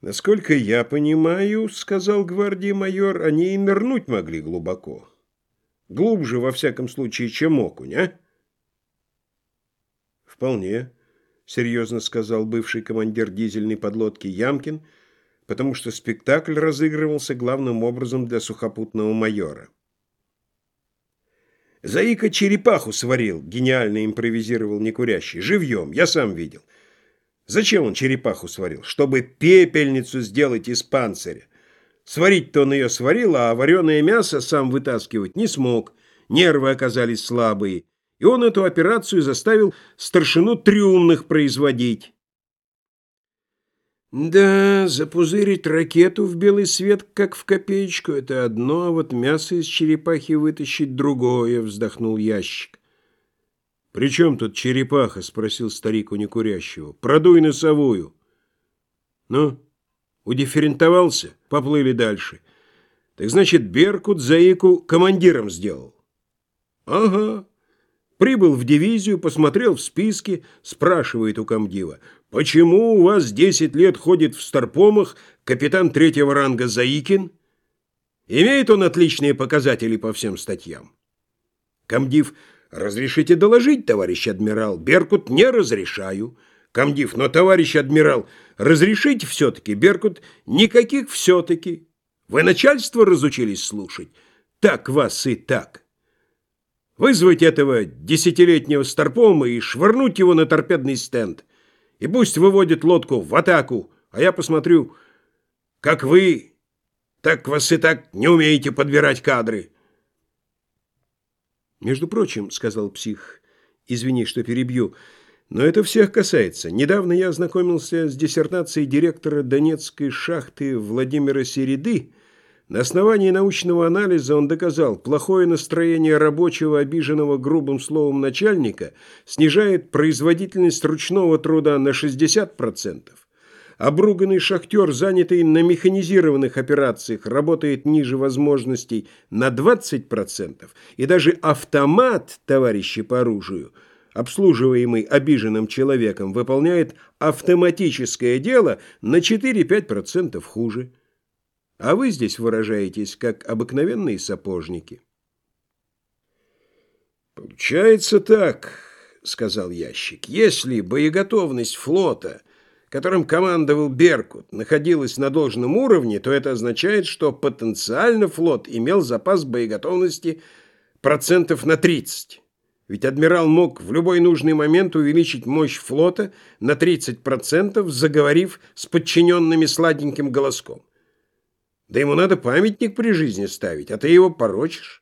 «Насколько я понимаю, — сказал гвардии майор, — они и нырнуть могли глубоко. Глубже, во всяком случае, чем окунь, а?» «Вполне», — серьезно сказал бывший командир дизельной подлодки Ямкин, потому что спектакль разыгрывался главным образом для сухопутного майора. «Заика черепаху сварил», — гениально импровизировал некурящий, — «живьем, я сам видел». Зачем он черепаху сварил? Чтобы пепельницу сделать из панциря. Сварить-то он ее сварил, а вареное мясо сам вытаскивать не смог. Нервы оказались слабые. И он эту операцию заставил старшину трюмных производить. Да, запузырить ракету в белый свет, как в копеечку, это одно, а вот мясо из черепахи вытащить другое, вздохнул ящик. «При чем тут черепаха?» — спросил старик у некурящего. «Продуй носовую». «Ну, удифферентовался?» Поплыли дальше. «Так значит, Беркут Заику командиром сделал?» «Ага». Прибыл в дивизию, посмотрел в списки, спрашивает у комдива. «Почему у вас десять лет ходит в старпомах капитан третьего ранга Заикин?» Имеет он отличные показатели по всем статьям. Комдив «Разрешите доложить, товарищ адмирал?» «Беркут, не разрешаю». Комдив, но, товарищ адмирал, разрешите все-таки, Беркут, никаких все-таки. Вы начальство разучились слушать? Так вас и так. Вызвать этого десятилетнего старпома и швырнуть его на торпедный стенд. И пусть выводит лодку в атаку, а я посмотрю, как вы, так вас и так не умеете подбирать кадры. «Между прочим», — сказал псих, — «извини, что перебью, но это всех касается. Недавно я ознакомился с диссертацией директора Донецкой шахты Владимира Середы. На основании научного анализа он доказал, плохое настроение рабочего, обиженного грубым словом начальника, снижает производительность ручного труда на 60%. Обруганный шахтер, занятый на механизированных операциях, работает ниже возможностей на 20%, и даже автомат, товарищи по оружию, обслуживаемый обиженным человеком, выполняет автоматическое дело на 4-5% хуже. А вы здесь выражаетесь, как обыкновенные сапожники. «Получается так», — сказал ящик, — «если боеготовность флота — которым командовал Беркут, находилась на должном уровне, то это означает, что потенциально флот имел запас боеготовности процентов на 30. Ведь адмирал мог в любой нужный момент увеличить мощь флота на 30%, заговорив с подчиненными сладеньким голоском. Да ему надо памятник при жизни ставить, а ты его порочишь.